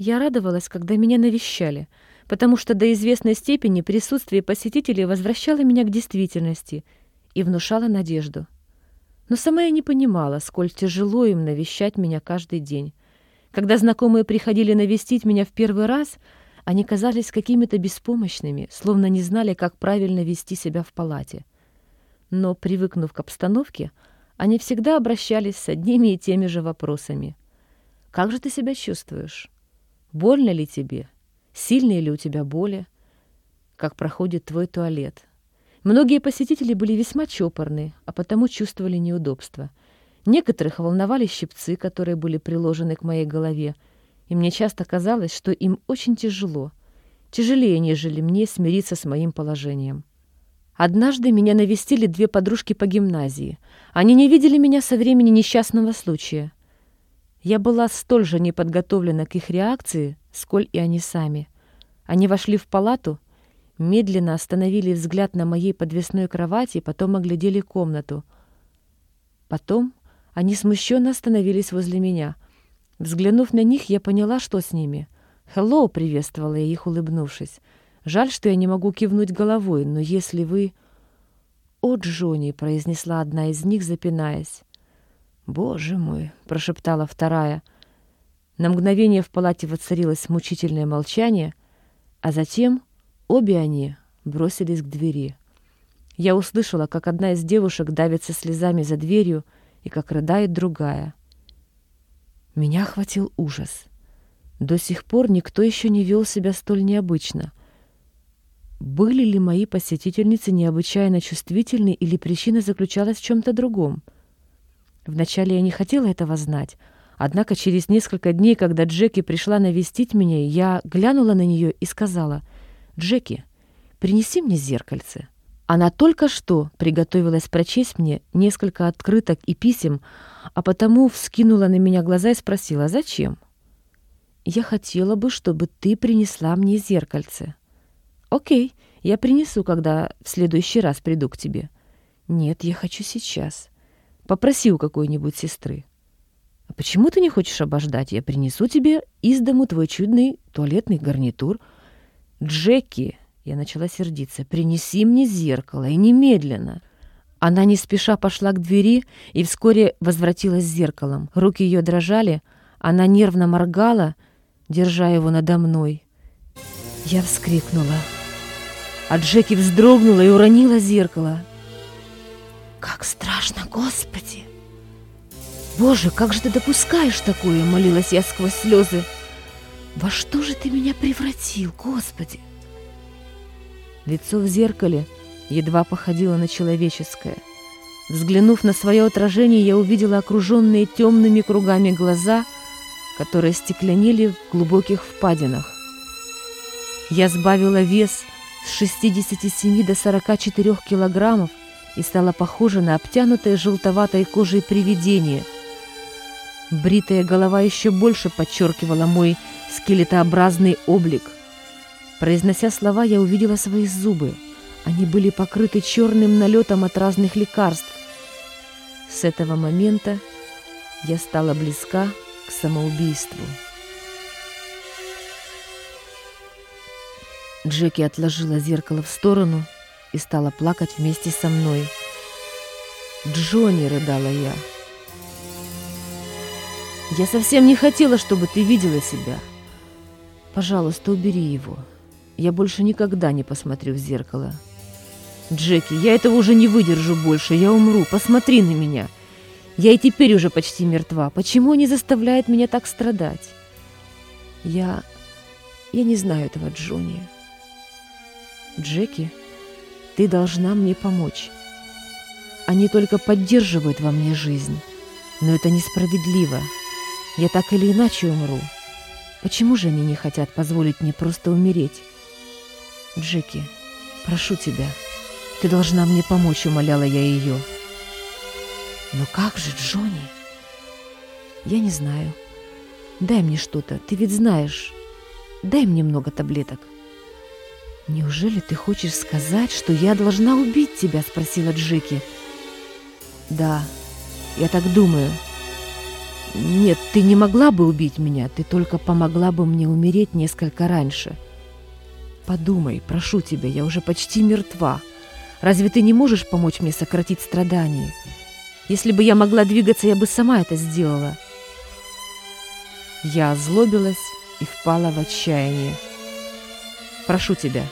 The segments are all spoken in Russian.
Я радовалась, когда меня навещали, потому что до известной степени присутствие посетителей возвращало меня к действительности и внушало надежду. Но сама я не понимала, сколь тяжело им навещать меня каждый день. Когда знакомые приходили навестить меня в первый раз, они казались какими-то беспомощными, словно не знали, как правильно вести себя в палате. Но, привыкнув к обстановке, они всегда обращались с одними и теми же вопросами. «Как же ты себя чувствуешь? Больно ли тебе? Сильные ли у тебя боли? Как проходит твой туалет?» Многие посетители были весьма чопорны, а потому чувствовали неудобства. Некоторых волновали щипцы, которые были приложены к моей голове, и мне часто казалось, что им очень тяжело, тяжелее, нежели мне смириться с моим положением. Однажды меня навестили две подружки по гимназии. Они не видели меня со времени несчастного случая. Я была столь же неподготовлена к их реакции, сколь и они сами. Они вошли в палату, медленно остановили взгляд на моей подвесной кровати, потом оглядели комнату. Потом они смущенно остановились возле меня. Взглянув на них, я поняла, что с ними. «Хеллоу!» — приветствовала я их, улыбнувшись. Жаль, что я не могу кивнуть головой, но если вы... «О, Джонни!» — произнесла одна из них, запинаясь. «Боже мой!» — прошептала вторая. На мгновение в палате воцарилось мучительное молчание, а затем обе они бросились к двери. Я услышала, как одна из девушек давится слезами за дверью и как рыдает другая. Меня охватил ужас. До сих пор никто еще не вел себя столь необычно. Были ли мои посетительницы необычайно чувствительны или причина заключалась в чем-то другом? Вначале я не хотела этого знать, однако через несколько дней, когда Джеки пришла навестить меня, я глянула на нее и сказала, «Джеки, принеси мне зеркальце». Она только что приготовилась прочесть мне несколько открыток и писем, а потому вскинула на меня глаза и спросила, «Зачем?» «Я хотела бы, чтобы ты принесла мне зеркальце». «Окей, я принесу, когда в следующий раз приду к тебе». «Нет, я хочу сейчас. Попроси у какой-нибудь сестры». «А почему ты не хочешь обождать? Я принесу тебе из дому твой чудный туалетный гарнитур». «Джеки!» — я начала сердиться. «Принеси мне зеркало, и немедленно!» Она не спеша пошла к двери и вскоре возвратилась с зеркалом. Руки ее дрожали, она нервно моргала, держа его надо мной. Я вскрикнула а Джеки вздрогнула и уронила зеркало. «Как страшно, Господи! Боже, как же ты допускаешь такое?» — молилась я сквозь слезы. «Во что же ты меня превратил, Господи?» Лицо в зеркале едва походило на человеческое. Взглянув на свое отражение, я увидела окруженные темными кругами глаза, которые стеклянили в глубоких впадинах. Я сбавила вес — с 67 до 44 килограммов и стала похожа на обтянутое желтоватой кожей привидение. Бритая голова еще больше подчеркивала мой скелетообразный облик. Произнося слова, я увидела свои зубы. Они были покрыты черным налетом от разных лекарств. С этого момента я стала близка к самоубийству. Джеки отложила зеркало в сторону и стала плакать вместе со мной. «Джонни!» — рыдала я. «Я совсем не хотела, чтобы ты видела себя. Пожалуйста, убери его. Я больше никогда не посмотрю в зеркало. Джеки, я этого уже не выдержу больше. Я умру. Посмотри на меня. Я и теперь уже почти мертва. Почему они заставляют меня так страдать? Я... Я не знаю этого Джонни». Джеки, ты должна мне помочь. Они только поддерживают во мне жизнь, но это несправедливо. Я так или иначе умру. Почему же они не хотят позволить мне просто умереть? Джеки, прошу тебя, ты должна мне помочь, умоляла я ее. Но как же, Джонни? Я не знаю. Дай мне что-то, ты ведь знаешь. Дай мне много таблеток. «Неужели ты хочешь сказать, что я должна убить тебя?» — спросила Джеки. «Да, я так думаю. Нет, ты не могла бы убить меня, ты только помогла бы мне умереть несколько раньше. Подумай, прошу тебя, я уже почти мертва. Разве ты не можешь помочь мне сократить страдания? Если бы я могла двигаться, я бы сама это сделала. Я озлобилась и впала в отчаяние. Прошу тебя,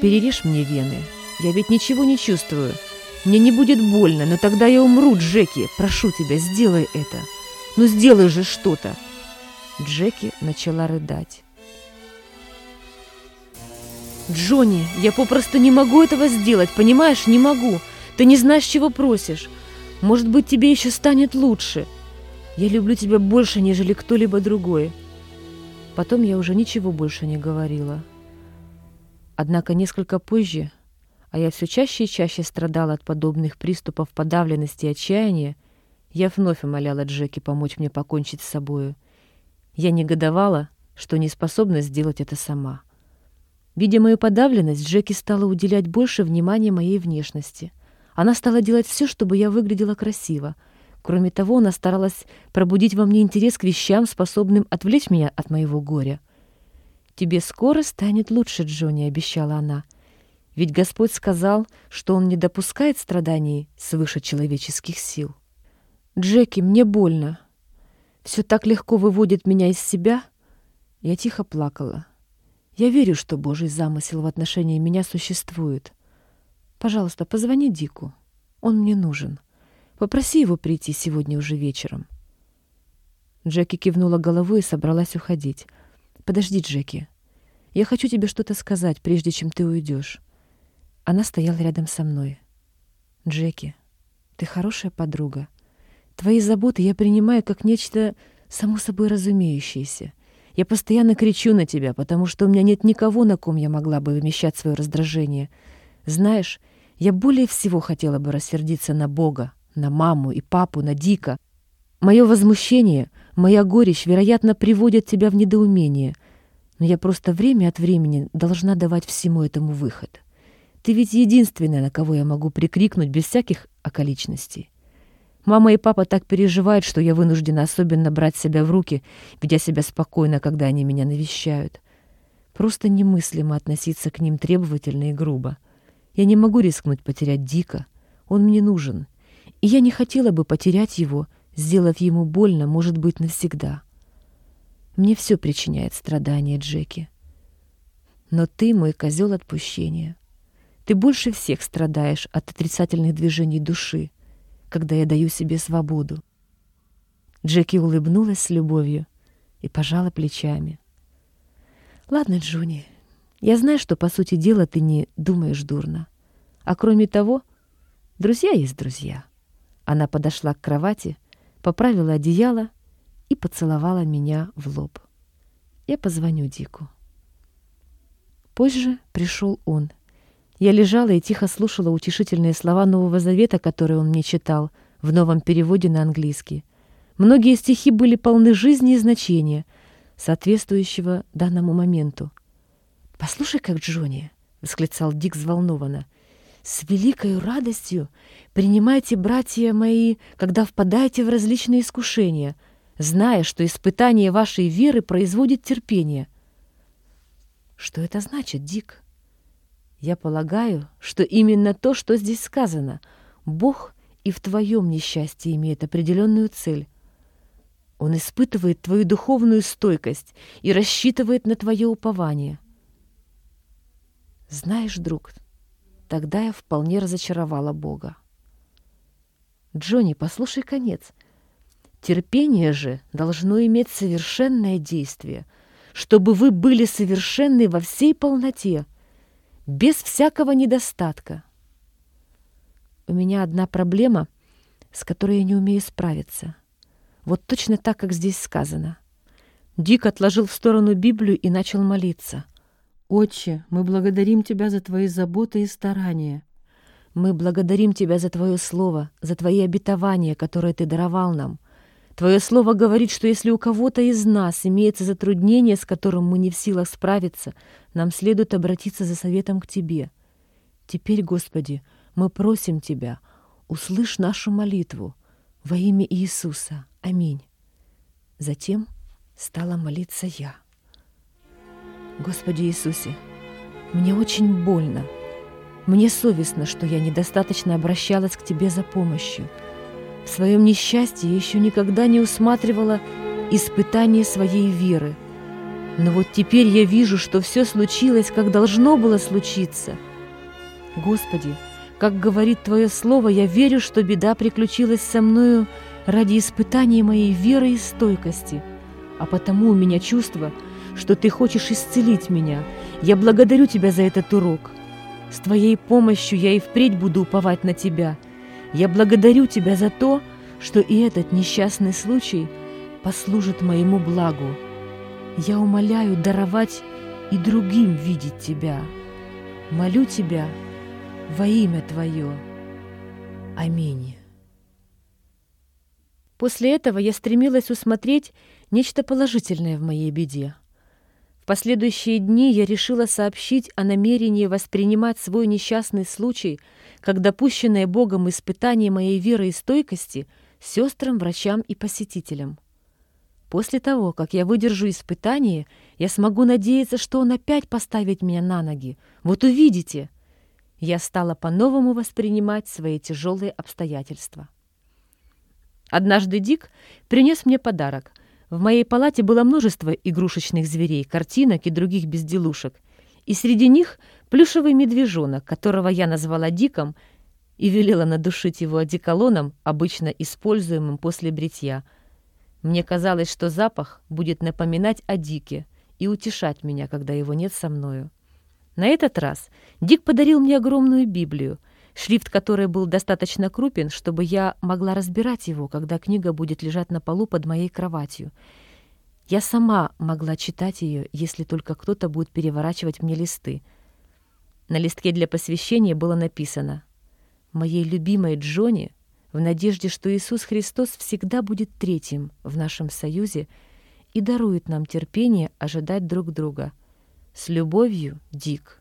перережь мне вены. Я ведь ничего не чувствую. Мне не будет больно, но тогда я умру, Джеки. Прошу тебя, сделай это. Ну сделай же что-то. Джеки начала рыдать. «Джонни, я попросту не могу этого сделать, понимаешь? Не могу. Ты не знаешь, чего просишь. Может быть, тебе еще станет лучше. Я люблю тебя больше, нежели кто-либо другой». Потом я уже ничего больше не говорила. Однако несколько позже, а я все чаще и чаще страдала от подобных приступов подавленности и отчаяния, я вновь умоляла Джеки помочь мне покончить с собою. Я негодовала, что не способна сделать это сама. Видя мою подавленность, Джеки стала уделять больше внимания моей внешности. Она стала делать все, чтобы я выглядела красиво. Кроме того, она старалась пробудить во мне интерес к вещам, способным отвлечь меня от моего горя. «Тебе скоро станет лучше, Джонни», — обещала она. «Ведь Господь сказал, что Он не допускает страданий свыше человеческих сил». «Джеки, мне больно. Все так легко выводит меня из себя». Я тихо плакала. Я верю, что Божий замысел в отношении меня существует. Пожалуйста, позвони Дику. Он мне нужен. Попроси его прийти сегодня уже вечером. Джеки кивнула головой и собралась уходить. «Подожди, Джеки. Я хочу тебе что-то сказать, прежде чем ты уйдешь». Она стояла рядом со мной. «Джеки, ты хорошая подруга. Твои заботы я принимаю как нечто само собой разумеющееся. Я постоянно кричу на тебя, потому что у меня нет никого, на ком я могла бы вымещать свое раздражение. Знаешь, я более всего хотела бы рассердиться на Бога, на маму и папу, на Дика. Мое возмущение, моя горечь, вероятно, приводят тебя в недоумение, но я просто время от времени должна давать всему этому выход. Ты ведь единственная, на кого я могу прикрикнуть без всяких околичностей. Мама и папа так переживают, что я вынуждена особенно брать себя в руки, ведя себя спокойно, когда они меня навещают. Просто немыслимо относиться к ним требовательно и грубо. Я не могу рискнуть потерять Дика. Он мне нужен. И я не хотела бы потерять его, сделав ему больно, может быть, навсегда. Мне все причиняет страдания, Джеки. Но ты мой козел отпущения. Ты больше всех страдаешь от отрицательных движений души когда я даю себе свободу. Джеки улыбнулась с любовью и пожала плечами. «Ладно, Джуни, я знаю, что, по сути дела, ты не думаешь дурно. А кроме того, друзья есть друзья». Она подошла к кровати, поправила одеяло и поцеловала меня в лоб. Я позвоню Дику. Позже пришел он я лежала и тихо слушала утешительные слова Нового Завета, которые он мне читал, в новом переводе на английский. Многие стихи были полны жизни и значения, соответствующего данному моменту. «Послушай, как Джонни!» — восклицал Дик взволнованно. «С великой радостью принимайте, братья мои, когда впадаете в различные искушения, зная, что испытание вашей веры производит терпение». «Что это значит, Дик?» Я полагаю, что именно то, что здесь сказано. Бог и в твоем несчастье имеет определенную цель. Он испытывает твою духовную стойкость и рассчитывает на твое упование. Знаешь, друг, тогда я вполне разочаровала Бога. Джонни, послушай конец. Терпение же должно иметь совершенное действие, чтобы вы были совершенны во всей полноте — без всякого недостатка. У меня одна проблема, с которой я не умею справиться. Вот точно так, как здесь сказано. Дик отложил в сторону Библию и начал молиться. «Отче, мы благодарим Тебя за Твои заботы и старания. Мы благодарим Тебя за Твое Слово, за Твои обетования, которые Ты даровал нам. Твое Слово говорит, что если у кого-то из нас имеется затруднение, с которым мы не в силах справиться, нам следует обратиться за советом к Тебе. Теперь, Господи, мы просим Тебя, услышь нашу молитву во имя Иисуса. Аминь. Затем стала молиться я. Господи Иисусе, мне очень больно. Мне совестно, что я недостаточно обращалась к Тебе за помощью. В своем несчастье я еще никогда не усматривала испытание своей веры. Но вот теперь я вижу, что все случилось, как должно было случиться. Господи, как говорит Твое Слово, я верю, что беда приключилась со мною ради испытания моей веры и стойкости. А потому у меня чувство, что Ты хочешь исцелить меня. Я благодарю Тебя за этот урок. С Твоей помощью я и впредь буду уповать на Тебя. Я благодарю Тебя за то, что и этот несчастный случай послужит моему благу. Я умоляю даровать и другим видеть Тебя. Молю Тебя во имя Твое. Аминь. После этого я стремилась усмотреть нечто положительное в моей беде последующие дни я решила сообщить о намерении воспринимать свой несчастный случай как допущенное Богом испытание моей веры и стойкости сестрам, врачам и посетителям. После того, как я выдержу испытание, я смогу надеяться, что он опять поставит меня на ноги. Вот увидите! Я стала по-новому воспринимать свои тяжелые обстоятельства. Однажды Дик принес мне подарок — в моей палате было множество игрушечных зверей, картинок и других безделушек. И среди них плюшевый медвежонок, которого я назвала Диком и велела надушить его одеколоном, обычно используемым после бритья. Мне казалось, что запах будет напоминать о Дике и утешать меня, когда его нет со мною. На этот раз Дик подарил мне огромную Библию, шрифт которой был достаточно крупен, чтобы я могла разбирать его, когда книга будет лежать на полу под моей кроватью. Я сама могла читать ее, если только кто-то будет переворачивать мне листы. На листке для посвящения было написано «Моей любимой Джонни в надежде, что Иисус Христос всегда будет третьим в нашем союзе и дарует нам терпение ожидать друг друга. С любовью, Дик».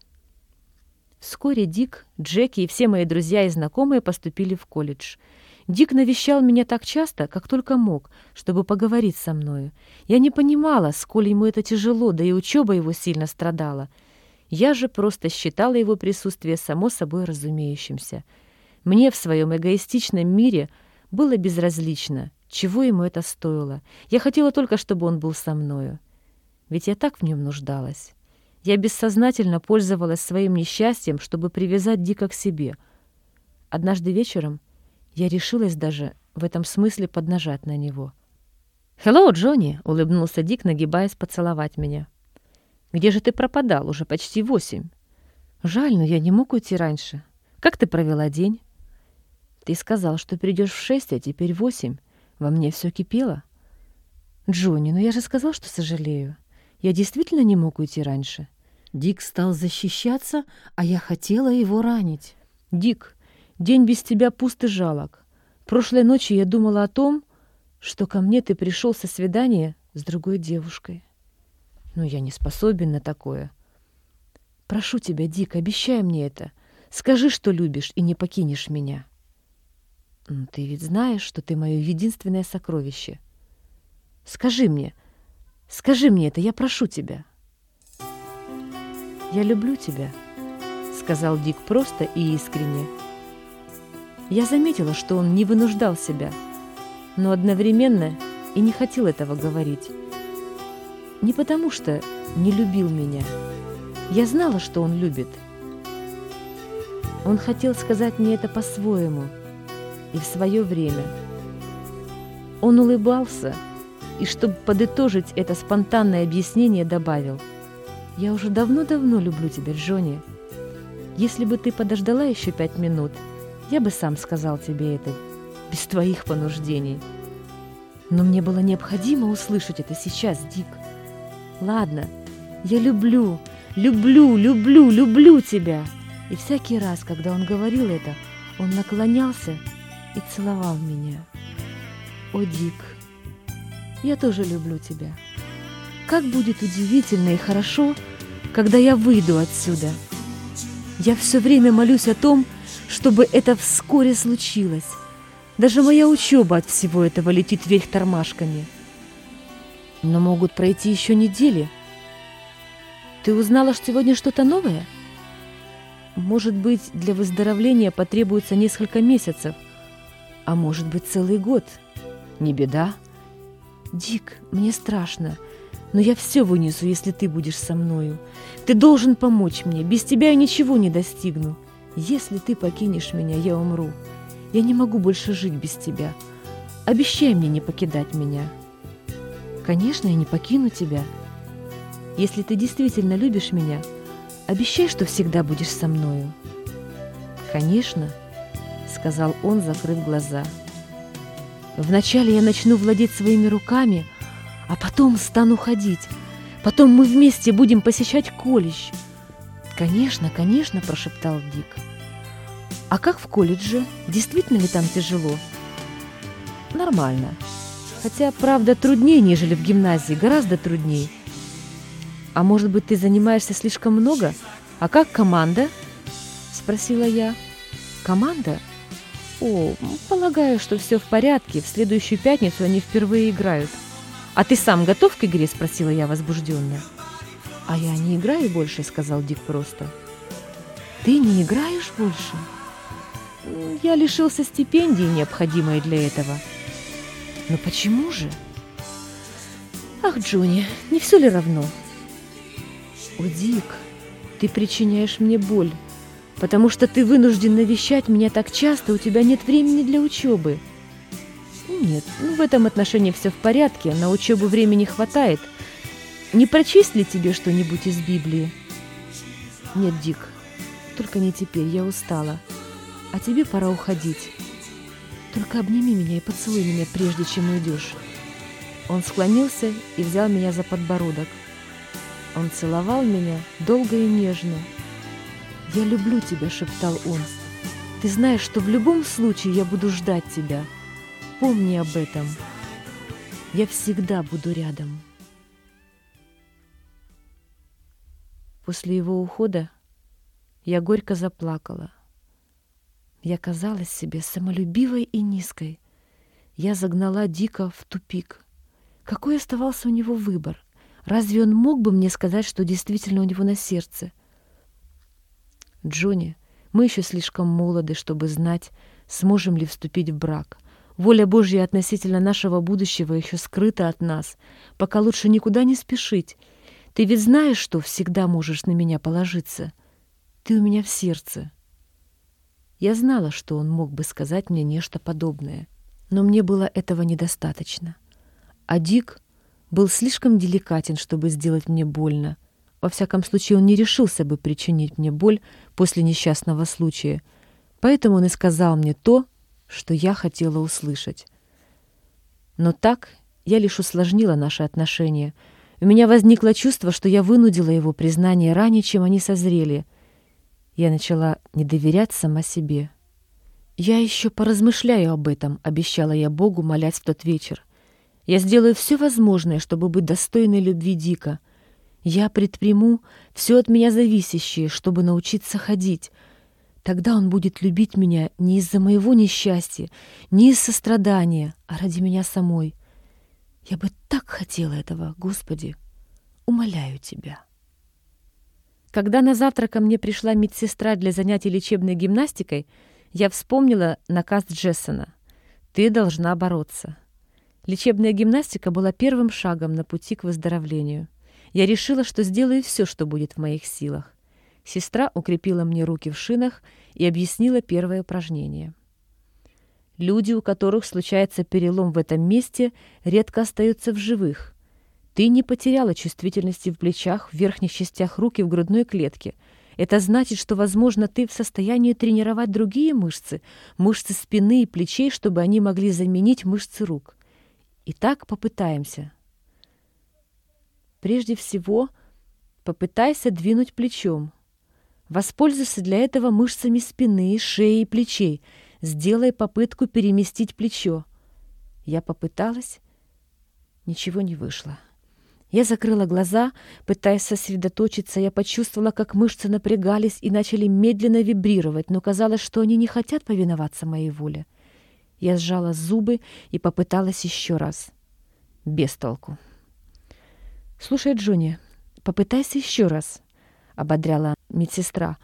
Вскоре Дик, Джеки и все мои друзья и знакомые поступили в колледж. Дик навещал меня так часто, как только мог, чтобы поговорить со мною. Я не понимала, сколь ему это тяжело, да и учеба его сильно страдала. Я же просто считала его присутствие само собой разумеющимся. Мне в своем эгоистичном мире было безразлично, чего ему это стоило. Я хотела только, чтобы он был со мною. Ведь я так в нем нуждалась. Я бессознательно пользовалась своим несчастьем, чтобы привязать Дика к себе. Однажды вечером я решилась даже в этом смысле поднажать на него. «Хеллоу, Джонни!» — улыбнулся Дик, нагибаясь поцеловать меня. «Где же ты пропадал? Уже почти восемь». «Жаль, но я не мог уйти раньше. Как ты провела день?» «Ты сказал, что придешь в шесть, а теперь восемь. Во мне все кипело». «Джонни, ну я же сказал, что сожалею. Я действительно не мог уйти раньше. Дик стал защищаться, а я хотела его ранить. «Дик, день без тебя пуст и жалок. Прошлой ночью я думала о том, что ко мне ты пришел со свидания с другой девушкой. Но я не способен на такое. Прошу тебя, Дик, обещай мне это. Скажи, что любишь и не покинешь меня. Ты ведь знаешь, что ты мое единственное сокровище. Скажи мне, скажи мне это, я прошу тебя». «Я люблю тебя», — сказал Дик просто и искренне. Я заметила, что он не вынуждал себя, но одновременно и не хотел этого говорить. Не потому что не любил меня. Я знала, что он любит. Он хотел сказать мне это по-своему и в свое время. Он улыбался и, чтобы подытожить это спонтанное объяснение, добавил — я уже давно-давно люблю тебя, Джонни. Если бы ты подождала еще пять минут, я бы сам сказал тебе это, без твоих понуждений. Но мне было необходимо услышать это сейчас, Дик. Ладно, я люблю, люблю, люблю, люблю тебя. И всякий раз, когда он говорил это, он наклонялся и целовал меня. О, Дик, я тоже люблю тебя. Как будет удивительно и хорошо, когда я выйду отсюда. Я все время молюсь о том, чтобы это вскоре случилось. Даже моя учеба от всего этого летит вверх тормашками. Но могут пройти еще недели. Ты узнала что сегодня что-то новое? Может быть, для выздоровления потребуется несколько месяцев, а может быть, целый год. Не беда. Дик, мне страшно, но я все вынесу, если ты будешь со мною. Ты должен помочь мне, без тебя я ничего не достигну. Если ты покинешь меня, я умру. Я не могу больше жить без тебя. Обещай мне не покидать меня. Конечно, я не покину тебя. Если ты действительно любишь меня, обещай, что всегда будешь со мною. Конечно, сказал он, закрыв глаза. Вначале я начну владеть своими руками, а потом стану ходить. Потом мы вместе будем посещать колледж. Конечно, конечно, прошептал Дик. А как в колледже? Действительно ли там тяжело? Нормально. Хотя, правда, труднее, нежели в гимназии, гораздо труднее. А может быть, ты занимаешься слишком много? А как команда? Спросила я. Команда? О, полагаю, что все в порядке. В следующую пятницу они впервые играют. А ты сам готов к игре? Спросила я возбужденно. А я не играю больше, сказал Дик просто. Ты не играешь больше? Я лишился стипендии, необходимой для этого. Но почему же? Ах, Джонни, не все ли равно? О, Дик, ты причиняешь мне боль, потому что ты вынужден навещать меня так часто, у тебя нет времени для учебы. Нет, ну в этом отношении все в порядке, на учебу времени хватает. Не прочесть тебе что-нибудь из Библии? Нет, Дик, только не теперь, я устала. А тебе пора уходить. Только обними меня и поцелуй меня, прежде чем уйдешь. Он склонился и взял меня за подбородок. Он целовал меня долго и нежно. «Я люблю тебя», — шептал он. «Ты знаешь, что в любом случае я буду ждать тебя. Помни об этом. Я всегда буду рядом». После его ухода я горько заплакала. Я казалась себе самолюбивой и низкой. Я загнала Дика в тупик. Какой оставался у него выбор? Разве он мог бы мне сказать, что действительно у него на сердце? Джонни, мы еще слишком молоды, чтобы знать, сможем ли вступить в брак. Воля Божья относительно нашего будущего еще скрыта от нас. Пока лучше никуда не спешить. Ты ведь знаешь, что всегда можешь на меня положиться. Ты у меня в сердце. Я знала, что он мог бы сказать мне нечто подобное, но мне было этого недостаточно. А Дик был слишком деликатен, чтобы сделать мне больно. Во всяком случае, он не решился бы причинить мне боль после несчастного случая, поэтому он и сказал мне то, что я хотела услышать. Но так я лишь усложнила наши отношения. У меня возникло чувство, что я вынудила его признание ранее, чем они созрели — я начала не доверять сама себе. «Я еще поразмышляю об этом», — обещала я Богу, молясь в тот вечер. «Я сделаю все возможное, чтобы быть достойной любви Дика. Я предприму все от меня зависящее, чтобы научиться ходить. Тогда он будет любить меня не из-за моего несчастья, не из сострадания, а ради меня самой. Я бы так хотела этого, Господи. Умоляю Тебя». Когда на завтра ко мне пришла медсестра для занятий лечебной гимнастикой, я вспомнила наказ Джессона. «Ты должна бороться». Лечебная гимнастика была первым шагом на пути к выздоровлению. Я решила, что сделаю все, что будет в моих силах. Сестра укрепила мне руки в шинах и объяснила первое упражнение. Люди, у которых случается перелом в этом месте, редко остаются в живых. Ты не потеряла чувствительности в плечах, в верхних частях рук и в грудной клетке. Это значит, что, возможно, ты в состоянии тренировать другие мышцы, мышцы спины и плечей, чтобы они могли заменить мышцы рук. Итак, попытаемся. Прежде всего, попытайся двинуть плечом. Воспользуйся для этого мышцами спины, шеи и плечей. Сделай попытку переместить плечо. Я попыталась, ничего не вышло. Я закрыла глаза, пытаясь сосредоточиться. Я почувствовала, как мышцы напрягались и начали медленно вибрировать, но казалось, что они не хотят повиноваться моей воле. Я сжала зубы и попыталась еще раз. Без толку. «Слушай, Джонни, попытайся еще раз», — ободряла медсестра.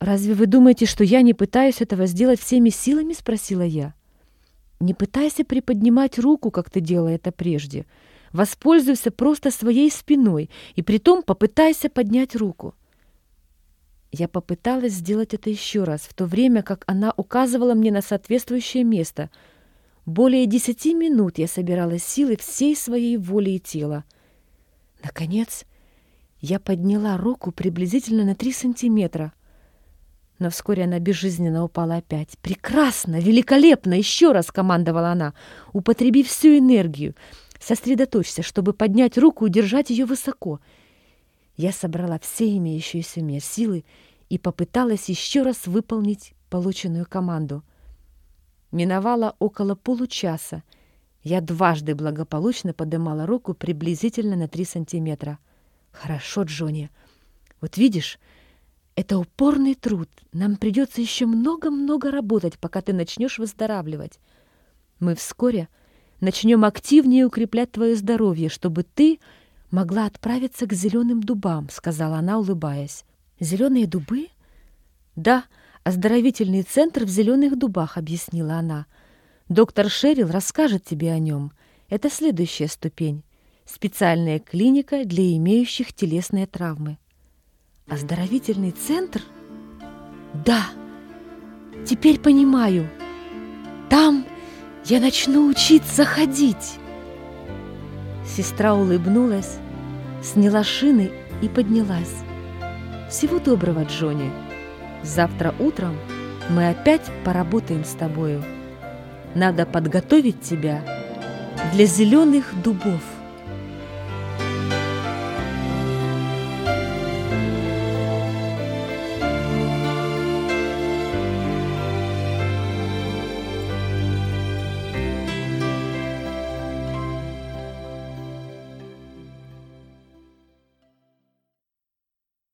«Разве вы думаете, что я не пытаюсь этого сделать всеми силами?» — спросила я. «Не пытайся приподнимать руку, как ты делала это прежде. Воспользуйся просто своей спиной и притом попытайся поднять руку». Я попыталась сделать это еще раз, в то время как она указывала мне на соответствующее место. Более десяти минут я собирала силы всей своей воли и тела. Наконец, я подняла руку приблизительно на три сантиметра. Но вскоре она безжизненно упала опять. «Прекрасно! Великолепно!» — еще раз командовала она. «Употреби всю энергию. Сосредоточься, чтобы поднять руку и держать ее высоко». Я собрала все имеющиеся у меня силы и попыталась еще раз выполнить полученную команду. Миновало около получаса. Я дважды благополучно поднимала руку приблизительно на три сантиметра. «Хорошо, Джонни. Вот видишь, это упорный труд. Нам придется еще много-много работать, пока ты начнешь выздоравливать. Мы вскоре начнем активнее укреплять твое здоровье, чтобы ты могла отправиться к зеленым дубам», — сказала она, улыбаясь. «Зеленые дубы?» «Да, оздоровительный центр в зеленых дубах», — объяснила она. «Доктор Шерил расскажет тебе о нем. Это следующая ступень. Специальная клиника для имеющих телесные травмы». «Оздоровительный центр?» «Да, теперь понимаю. Там я начну учиться ходить». Сестра улыбнулась, сняла шины и поднялась. «Всего доброго, Джонни. Завтра утром мы опять поработаем с тобою. Надо подготовить тебя для зеленых дубов».